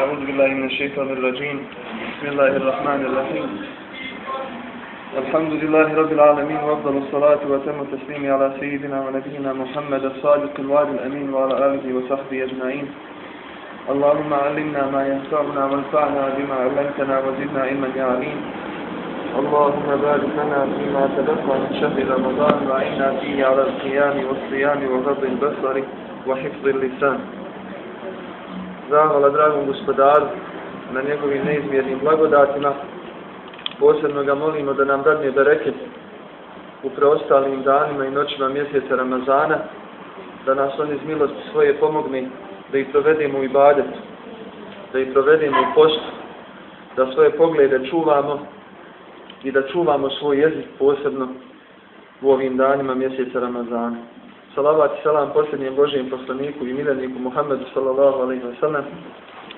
أعوذ بالله من الشيطان الرجيم. بسم الله الرحمن الرحيم. الحمد لله رب العالمين وأفضل الصلاة وتم التسليم على سيدنا ونبينا محمد الصادق الوعد الأمين وعلى آله وصحبه أجمعين. اللهم علمنا ما ينفعنا وانفعنا بما علمتنا وزدنا علما يا عليم. اللهم بارك لنا فيما تبقى من شهر رمضان وعنا فيه على القيام والصيام وغض البصر وحفظ اللسان. Zahvala dragom gospodaru na njegovim neizmjernim blagodatima. Posebno ga molimo da nam dadne bereket u preostalim danima i noćima mjeseca Ramazana, da nas on iz milosti svoje pomogne, da ih provedemo u ibadet, da ih provedemo u postu, da svoje poglede čuvamo i da čuvamo svoj jezik posebno u ovim danima mjeseca Ramazana salavat i salam posljednjem Božijem poslaniku i miljeniku Muhammedu sallallahu alaihi wa sallam,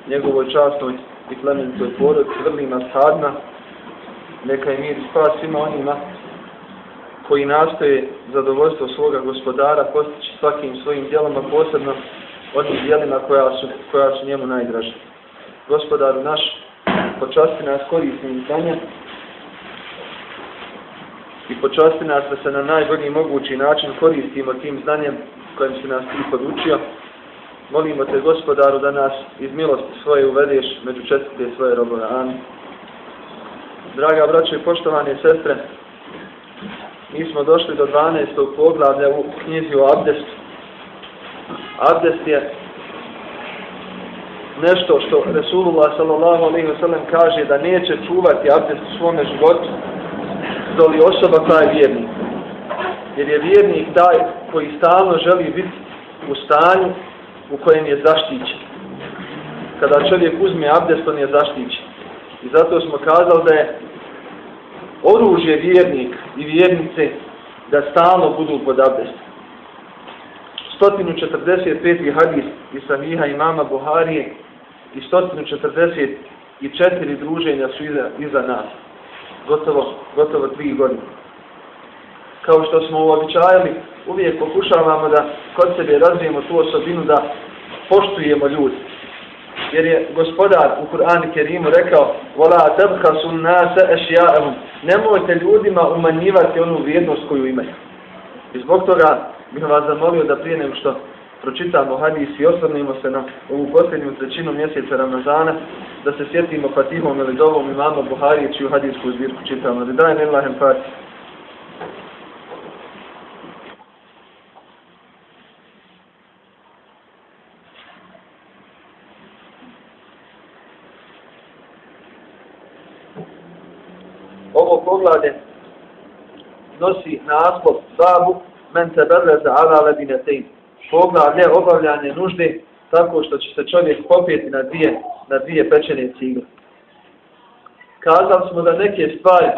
njegovoj častnoj i plemenitoj porodci, vrlima sadna, neka je mir spas svima onima koji nastoje zadovoljstvo svoga gospodara postići svakim svojim dijelom, posebno onim dijelima koja su, koja su njemu najdraža. Gospodaru naš, počasti nas korisnim znanjem, i počasti nas da se na najbolji mogući način koristimo tim znanjem kojim se nas ti podučio. Molimo te gospodaru da nas iz milosti svoje uvedeš među čestite svoje robove. Amin. Draga braće i poštovane sestre, mi smo došli do 12. poglavlja u knjizi o Abdestu. Abdest je nešto što Resulullah sallallahu alaihi wa sallam kaže da neće čuvati abdest u svome životu, doli osoba koja je vjernik. Jer je vjernik taj koji stalno želi biti u stanju u kojem je zaštićen. Kada čovjek uzme abdest, on je zaštićen. I zato smo kazali da je oružje vjernik i vjernice da stalno budu pod abdestom. 145. hadis iz Samiha imama Buharije i 144 druženja su iza, iza nas gotovo, gotovo tri godine. Kao što smo uobičajali, uvijek pokušavamo da kod sebe razvijemo tu osobinu da poštujemo ljudi. Jer je gospodar u Kur'anu Kerimu rekao وَلَا تَبْحَسُ النَّاسَ أَشْيَاءَهُمْ Nemojte ljudima umanjivati onu vrijednost koju imaju. I zbog toga bih vas zamolio da prije nego što pročitamo hadis i osvrnimo se na ovu posljednju trećinu mjeseca Ramazana, da se sjetimo Fatihom ili dovom imama Buharije, čiju hadisku zbirku čitamo. Da daj nelahem Fatih. Ovo poglavlje nosi naslov Babu men teberreza ala ledinetejn poglavlje obavljanje nužde tako što će se čovjek popijeti na dvije, na dvije pečene cigle. Kazali smo da neke stvari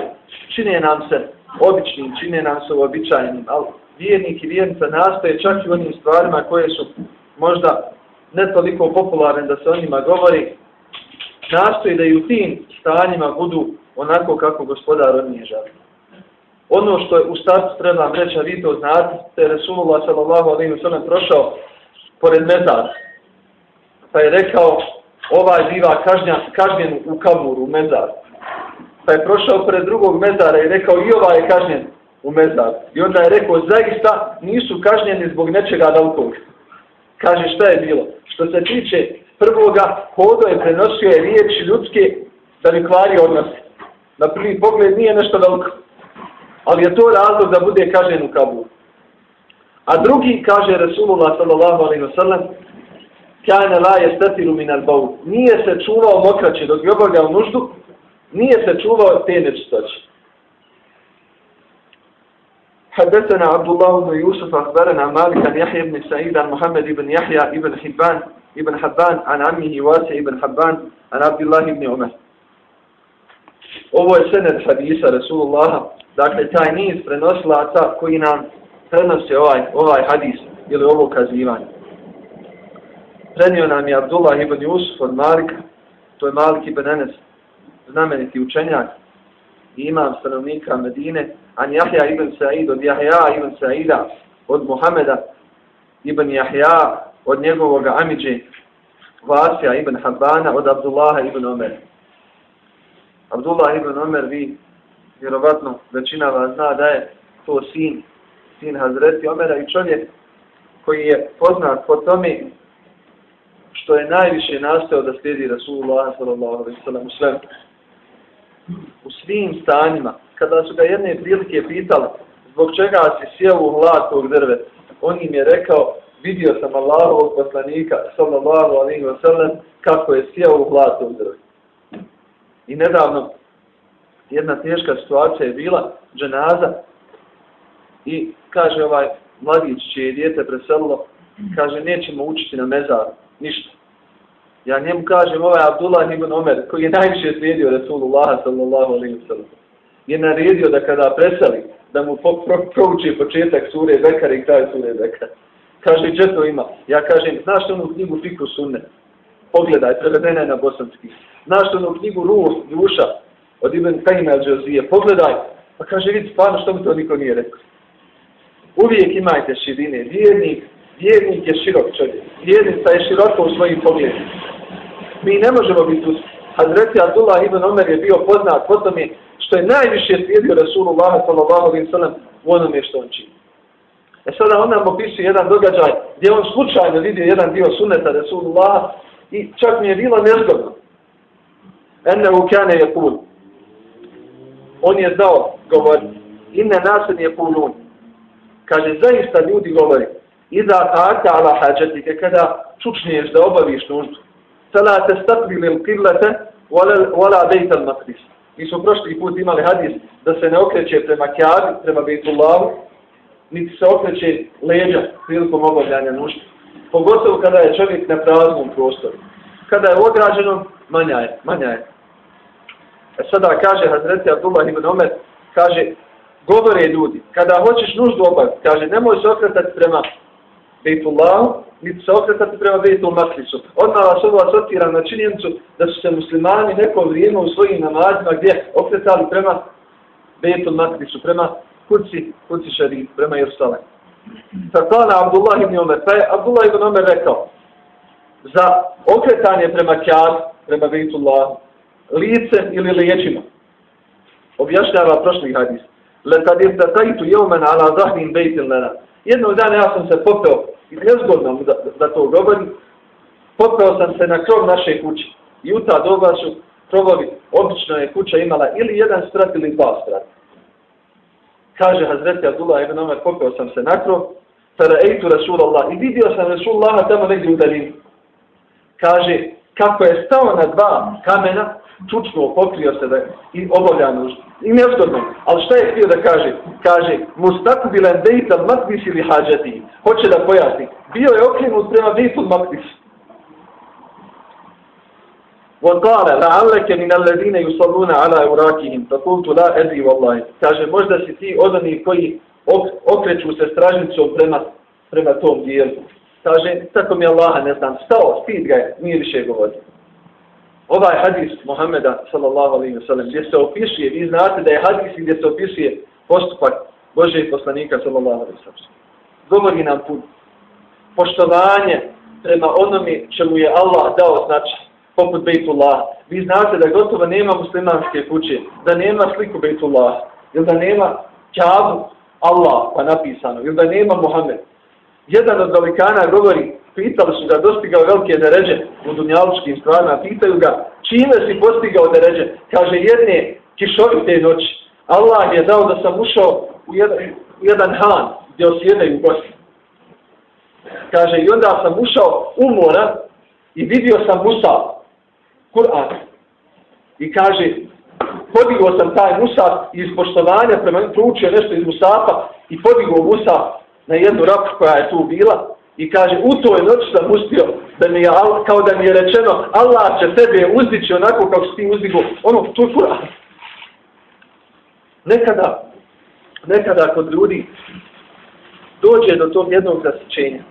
čine nam se običnim, čine nam se uobičajenim, ali vjernik i vjernica nastoje čak i onim stvarima koje su možda ne toliko popularne da se o njima govori, nastoje da i u tim stanjima budu onako kako gospodar od nije želio. Ono što je u startu trebam reći, a vi to znate, je Resulullah sallallahu alaihi wa sallam prošao pored mezara. Pa je rekao, ovaj biva kažnja, kažnjen u kaburu, u mezaru. Pa je prošao pored drugog mezara i rekao, i ovaj je kažnjen u mezaru. I onda je rekao, zaista nisu kažnjeni zbog nečega dalkog. Kaže, šta je bilo? Što se tiče prvoga, hodo je prenosio je riječi ljudske da bi kvari odnose. Na prvi pogled nije nešto veliko ali je to razlog da bude kažen u Kabulu. A drugi kaže Resulullah sallallahu alaihi wa sallam kane la je statiru min al bavu. Nije se čuvao mokraće dok je obavljao nuždu, nije se čuvao te nečistoće. حدثنا عبد الله بن يوسف أخبرنا مالك عن يحيى بن سعيد عن محمد بن يحيى بن حبان ابن حبان عن عمه واسع بن حبان عن عبد الله بن عمر Ovo je sened hadisa Rasulullah dakle taj niz prenoslaca koji nam prenose ovaj, ovaj hadis ili ovo kazivanje. Prenio nam je Abdullah ibn Yusuf od Malika, to je Malik ibn Enes, znameniti učenjak i imam stanovnika Medine, an Jahja ibn Sa'id od Jahja ibn Sa'ida od Muhameda ibn Jahja od njegovog Amidži, Vasija ibn Habana od Abdullaha ibn Omer. Abdullah ibn Omer, vi vjerovatno većina vas zna da je to sin, sin Hazreti Omera i čovjek koji je poznat po tome što je najviše nastao da slijedi Rasulullah sallallahu alaihi sallam u svemu. U svim stanjima, kada su ga jedne prilike pitali zbog čega si sjeo u hlad tog drve, on im je rekao, vidio sam Allahovog poslanika sallallahu alaihi wa sallam kako je sjeo u hlad tog drve. I nedavno jedna teška situacija je bila, dženaza, i kaže ovaj mladić čije je dijete preselilo, kaže nećemo učiti na mezaru, ništa. Ja njemu kažem, ovaj Abdullah ibn Omer, koji je najviše slijedio Rasulullah sallallahu alaihi wa sallam, je naredio da kada preseli, da mu po, pro, prouči početak sure Bekara i kraj sure Bekara. Kaže, gdje to ima? Ja kažem, znaš onu knjigu Fiku Sunne? Pogledaj, prevedena je na bosanski. Znaš onu knjigu Ruh, Duša, od Ibn Kajima al Pogledaj. Pa kaže, vidi, stvarno, što mi to niko nije rekao? Uvijek imajte širine. Vjernik, vjernik je širok čovjek. Vjernica je široko u svojim pogledima. Mi ne možemo biti uz Hazreti Abdullah ibn Omer je bio poznat po tome što je najviše slijedio Rasulullah sallallahu alaihi sallam u onome što on čini. E sada on nam opisuje jedan događaj gdje on slučajno vidio jedan dio suneta Rasulullah i čak mi je bilo nezgodno. Enne u kane je pun. On je znao govor Inne nasen je punun. Kaže, zaista ljudi govori. Iza ta'ata ala hađetike, kada čučniješ da obaviš nuždu. Sala te stakbili l'kiblete, wala bejta l'makris. Mi smo prošli put imali hadis da se ne okreće prema kjavi, prema bejtullahu, niti se okreće leđa prilikom obavljanja nužde. Pogotovo kada je čovjek na praznom prostoru. Kada je ograđeno, manja je, manja je. E sada kaže Hazreti Abdullah ibn Omer, kaže, govore ljudi, kada hoćeš nuždu obaviti, kaže, nemoj se okretati prema Bejtullahu, niti se okretati prema Bejtul Maklisu. Odmah vas ovo asocira na činjenicu da su se muslimani neko vrijeme u svojim namazima gdje okretali prema Bejtul Maklisu, prema kuci, kuci šarif, prema Jerusalem. Fakala Abdullah ibn Omer, pa je Abdullah ibn Omer rekao, za okretanje prema Kjad, prema Bejtullahu, licem ili liječima, objašnjava prošli hadis, lekad je tatajtu jeumen ala zahnim bejtil lana. Jednog dana ja sam se popeo, i nezgodno da, da to govorim, popeo sam se na krov naše kuće. I u ta doba su krovovi, obično je kuća imala ili jedan strat ili dva strat. Kaže Hazreti Abdullah ibn Omer, popeo sam se na krov, tada ejtu Rasulallah, i vidio sam Rasulallah tamo negdje u daljini. Kaže, kako je stao na dva kamena, čučno pokrio se da i obavlja nuždu. I nezgodno. Ali šta je htio da kaže? Kaže, mustaku bilen dejta makbis ili hađati. Hoće da pojasni. Bio je okrenut prema dejtu makbis. وقال لعلك من الذين يصلون على اوراقهم فقلت لا ادري والله kaže možda si ti od onih koji okreću se stražnicom prema prema tom dijelu kaže tako mi Allah ne znam stao stid ga nije više govorio ovaj hadis Muhammeda sallallahu alaihi wa sallam gdje se opisuje, vi znate da je hadis gdje se opisuje postupak Božeg poslanika sallallahu alaihi wa sallam. Govori nam put poštovanje prema onome čemu je Allah dao značaj, poput Bejtullah. Vi znate da gotovo nema muslimanske kuće, da nema sliku Bejtullah, ili da nema kjavu Allah pa napisano, ili da nema Muhammed. Jedan od velikana govori, pitali su ga, dostigao velike deređe u dunjalučkim stvarima, pitaju ga, čime si postigao deređe? Kaže, jedne kišovite noći, Allah je dao da sam ušao u jedan, u jedan han gdje osjedaju gosti. Kaže, i onda sam ušao u mora i vidio sam Musa, Kur'an. I kaže, podigao sam taj Musa iz poštovanja, prema proučio nešto iz Musapa i podigao Musa na jednu rapu koja je tu bila I kaže, u toj noći sam uspio da mi je, kao da mi je rečeno, Allah će tebe uzdići onako kako si ti uzdigo. Ono, to je kura. Nekada, nekada kod ljudi dođe do tog jednog zasičenja.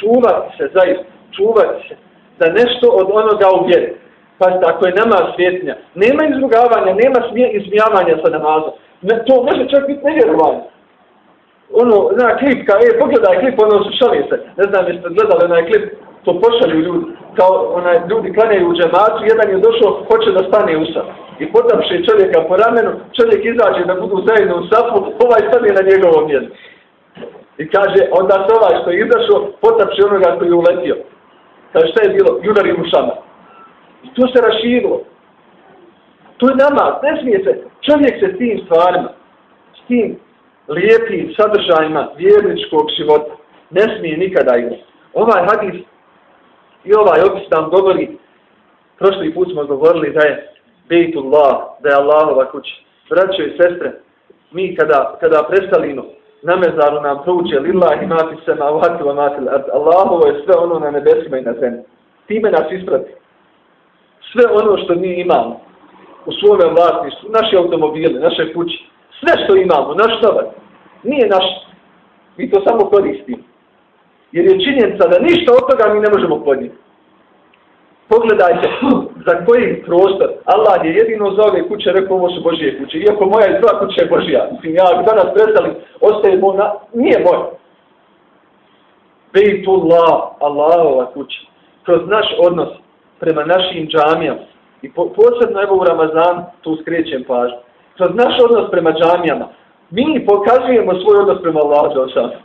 Čuvati se, zaista, čuvati se, da nešto od onoga uvjeri. Pa ako je nama svjetnja, nema izrugavanja, nema smije izmijavanja sa namazom. Ne, to može čak biti nevjerovanje ono, zna klip, kao, e, pogledaj klip, ono, šali se, ne znam, jeste gledali onaj klip, to pošalju ljudi, kao onaj, ljudi klanjaju u džematu, jedan je došao, hoće da stane u saf. I potapše čovjeka po ramenu, čovjek izađe da budu zajedno u safu, ovaj stane na njegovom mjestu. I kaže, onda se ovaj što je izašao, potapše onoga koji je uletio. Kaže, šta je bilo? Judari mu šama. I to se raširilo. To je namaz, ne smije se. Čovjek se s tim stvarima, s tim lijepim sadržajima vjerničkog života, ne smije nikada igrati. Ovaj hadis i ovaj opis nam govori, prošli put smo govorili da je Bejtullah, da je Allahova kuća. Braćo i sestre, mi kada, kada prestalimo na mezaru nam prouče lillahi mati se ma vati wa mati Allahovo je sve ono na nebesima i na zemlji. Time nas isprati. Sve ono što mi imamo u svome vlasništvu, naše automobile, naše kuće, sve što imamo, naš novac, nije naš. Mi to samo koristimo. Jer je činjenica da ništa od toga mi ne možemo podnijeti. Pogledajte za koji prostor. Allah je jedino za ove kuće rekao ovo su Božije kuće. Iako moja je dva kuće je Božija. Mislim, ja danas predstavim, ostaje mo na... Nije moj. Bejtullah, Allahova kuća. Kroz naš odnos prema našim džamijama. I po, posebno evo u Ramazan tu skrećem pažnju. Kroz naš odnos prema džamijama. Mi pokazujemo svoj odnos prema Allahu sada.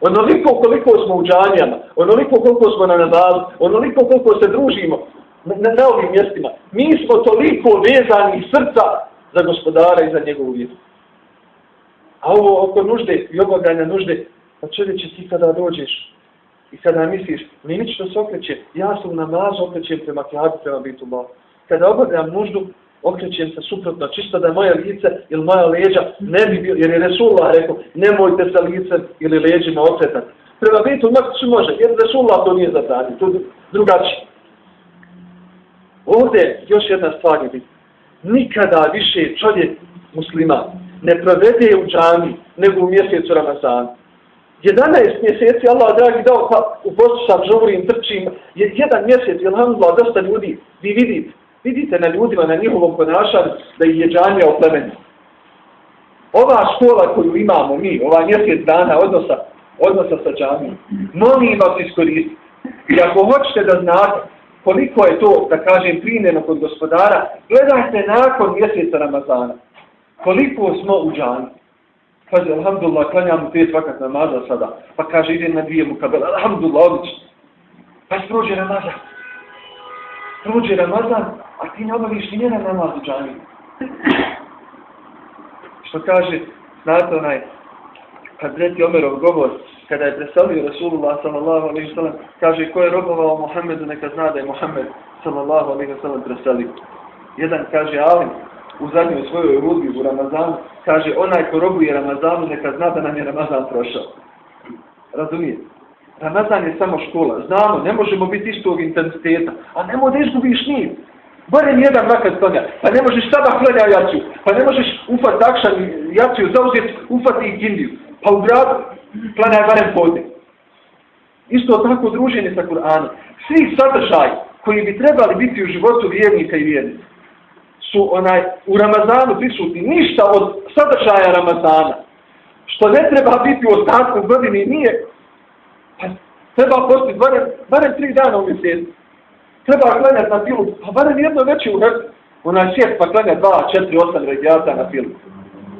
Onoliko koliko smo u džamijama, onoliko koliko smo na namazu, onoliko koliko se družimo na, na, na ovim mjestima, mi smo toliko vezani srca za gospodara i za njegovu vjeru. A ovo oko nužde i obavljanja nužde, pa čovječe ti kada dođeš i kada misliš, mi se okreće, ja sam na namazu okrećem prema kjadu, prema bitu malo. Kada obavljam nuždu, okrećem se suprotno, čisto da moje lice ili moja leđa ne bi bilo, jer je Resulullah rekao, nemojte sa licem ili leđima okretati. Prema bitu maksu može, jer Resulullah to nije zabranio, to drugačije. Ovdje još jedna stvar je bitna. Nikada više čovjek muslima ne provede u džami nego u mjesecu Ramazana. 11 mjeseci Allah dragi dao pa u postu sam žurim, trčim, jedan mjesec, je alhamdulillah, dosta ljudi, vi vidite, vidite na ljudima, na njihovom ponašanju, da ih je džanija oplemeni. Ova škola koju imamo mi, ova mjesec dana odnosa, odnosa sa džanijom, molim vas iskoristiti. I ako hoćete da znate koliko je to, da kažem, primjeno kod gospodara, gledajte nakon mjeseca Ramazana. Koliko smo u džaniji. Kaže, alhamdulillah, klanjam pet vakat namaza sada. Pa kaže, idem na dvije mukabela, Alhamdulillah, odlično. Pa prođe Ramazan. Prođe Ramazan, a ti ne obaviš ni jedan namaz u džami. Što kaže, znate onaj, kad reti Omerov govor, kada je predstavio Rasulullah sallallahu alaihi sallam, kaže, ko je robovao Muhammedu, neka zna da je Muhammed sallallahu alaihi sallam predstavio. Jedan kaže, ali u zadnjoj svojoj rudbi u Ramazanu, kaže, onaj ko robuje Ramazanu, neka zna da nam je Ramazan prošao. Razumijete? Ramazan je samo škola. Znamo, ne možemo biti istog intensiteta. A nemoj da izgubiš nijem. Barem jedan vakat klanja. Pa ne možeš sada klanja jaciju. Pa ne možeš ufati akšan jaciju, zauzeti, ufati i gindiju. Pa u gradu klanja barem podne. Isto tako druženje sa Kur'anom. Svi sadržaj koji bi trebali biti u životu vjernika i vjernika su onaj u Ramazanu prisutni. Ništa od sadržaja Ramazana. Što ne treba biti u ostatku godine nije. Pa treba postiti barem, barem tri dana u mjesecu treba klanjati na filu, pa barem jedno veće u hrtu. Onaj sjeh pa klanja dva, četiri, osam regjata na filu.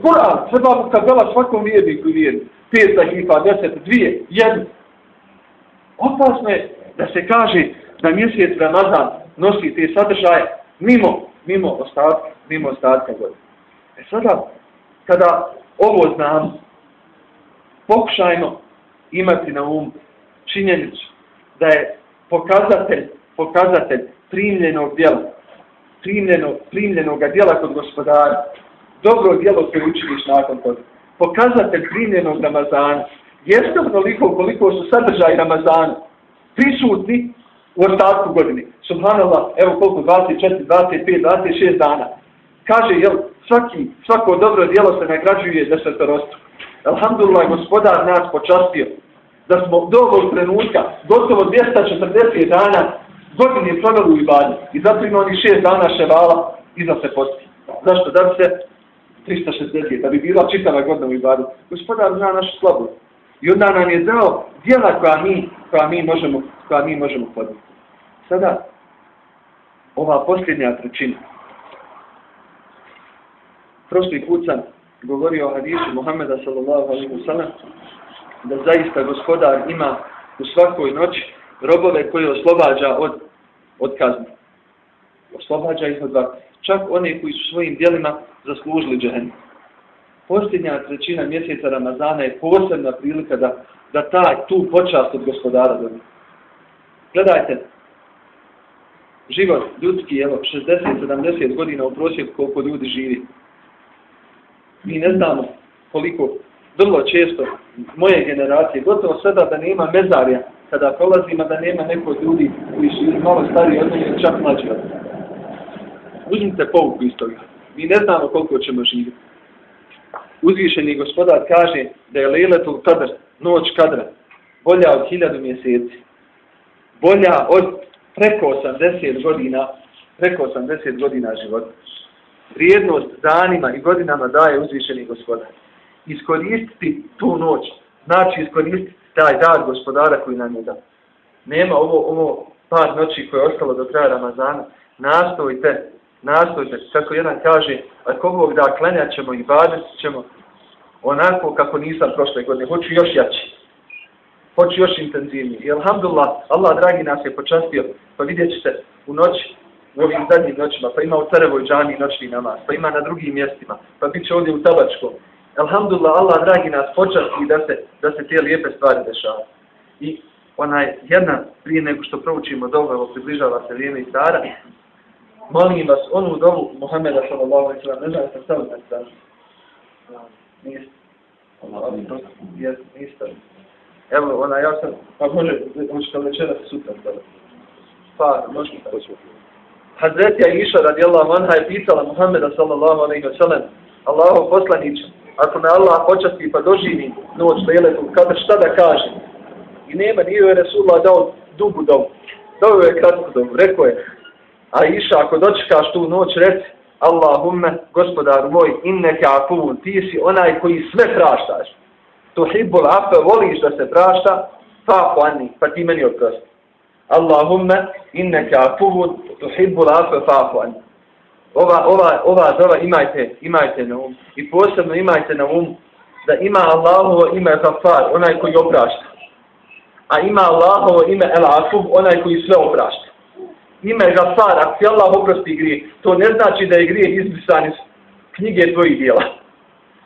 Kur'an, treba mu kabela svakom vijedniku vijedni. Pet zahifa, deset, dvije, jednu. Opasno je da se kaže da mjesec Ramazan nosi te sadržaje mimo, mimo ostatka, mimo ostatka godine. E sada, kada ovo znam, pokušajmo imati na um činjenicu da je pokazatelj pokazatelj primljenog djela, primljeno, primljenog djela kod gospodara, dobro djelo koje učiniš nakon toga, pokazatelj primljenog Ramazana, jeste onoliko koliko su sadržaj Ramazana prisutni u ostatku godine. Subhanallah, evo koliko, 24, 25, 26 dana. Kaže, jel, svaki, svako dobro djelo se nagrađuje desetorostu. Alhamdulillah, gospodar nas počastio da smo do ovog trenutka, gotovo 240 dana, godine proveli u ibadu i zato ima onih šest dana ševala iza se posti. Zašto? Da bi se 360, da bi bila čitava godina u ibadu. Gospodar zna našu slabu. I onda nam je dao djela koja mi, koja mi možemo, koja mi možemo podnijeti. Sada, ova posljednja trećina. Prošli put sam govorio o hadisu Muhammeda sallallahu alaihi wa sallam da zaista gospodar ima u svakoj noći robove koje oslobađa od, od kazne. Oslobađa ih od vatre. Čak one koji su svojim dijelima zaslužili džehennem. Posljednja trećina mjeseca Ramazana je posebna prilika da, da taj tu počast od gospodara dobije. Gledajte, život ljudski, evo, 60-70 godina u prosjeku koliko ljudi živi. Mi ne znamo koliko, vrlo često, moje generacije, gotovo sada da nema mezarja, kada prolazimo da nema neko ljudi koji su malo stariji od mene, čak mlađi od Uzmite povuku iz toga. Mi ne znamo koliko ćemo živjeti. Uzvišeni gospodar kaže da je Lejletul Kadr, noć kadra, bolja od hiljadu mjeseci. Bolja od preko 80 godina, preko 80 godina života. Vrijednost danima i godinama daje uzvišeni gospodar. Iskoristiti tu noć, znači iskoristiti taj dar gospodara koji nam je da. Nema ovo, ovo par noći koje je ostalo do kraja Ramazana. Nastojte, nastojte, kako jedan kaže, ako kogog da klenjat ćemo i badet ćemo, onako kako nisam prošle godine, hoću još jači hoću još intenzivnije. I alhamdulillah, Allah dragi nas je počastio, pa vidjet ćete u noći, u ovim zadnjim noćima, pa ima u Carevoj džani noćni namaz, pa ima na drugim mjestima, pa bit će ovdje u Tabačkom. Alhamdulillah, Allah dragi nas počasti da se, da se te lijepe stvari dešava. I onaj jedna, prije nego što proučimo dovu, evo približava se vrijeme i stara, molim vas, onu dovu Muhammeda sallallahu alaihi sallam, ne znam, sam stavio na stranu. Niste. Jeste, niste. Evo, ona, ja sam, pa može, može večeras sutra staviti. Pa, može mi tako. Hazretija Iša radijallahu anha je pitala Muhammeda sallallahu alaihi wa sallam, Allaho poslaniće, ako me Allah počasti pa doživi noć veletu, kadr, šta da kaže? I nema, nije je Resulullah dao dugu dobu. Dao je kratku dobu, rekao je, a Iša, ako dočekaš tu noć, reci, Allahumme, gospodar moj, inneke afun, ti si onaj koji sve praštaš tuhibbul afa, voliš da se prašta, fa ani, pa ti meni oprosti. Allahumma innaka afuwun tuhibbul afa fa'fu anni. Ova ova ova dova imajte, imajte na umu. i posebno imajte na umu da ima Allahovo ime Gafar, onaj koji oprašta. A ima Allahovo ime El Afu, onaj koji sve oprašta. Ime Gafar, ako ti Allah oprosti grije, to ne znači da je grije izbrisan iz knjige tvojih dijela.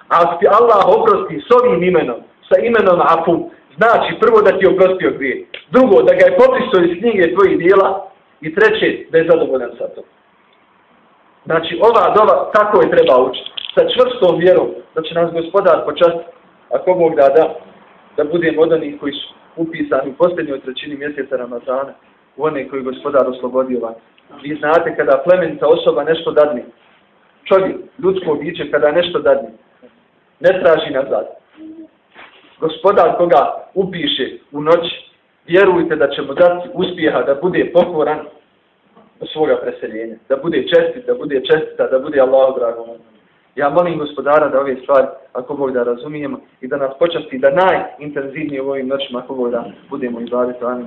A ako ti Allah oprosti s ovim imenom, sa imenom Afub, znači prvo da ti oprostio grije, drugo da ga je popisao iz knjige tvojih dijela i treće da je zadovoljan sa to. Znači ova dova tako je treba učiti, sa čvrstom vjerom da će nas gospodar počasti, ako Bog da da, da budemo od onih koji su upisani u posljednjoj trećini mjeseca Ramazana, u one koji gospodar oslobodio van. Vi znate kada plemenita osoba nešto dadne, čovjek, ljudsko biće, kada nešto dadne, ne traži nazad. Gospodar koga upiše u noć, vjerujte da ćemo dati uspjeha da bude pokoran svoga preseljenja. Da bude čestit, da bude čestita, da bude Allah drago. Ja molim gospodara da ove stvari, ako Bog da razumijemo, i da nas počasti da najintenzivnije u ovim noćima, ako Bog da budemo i baviti. Amin.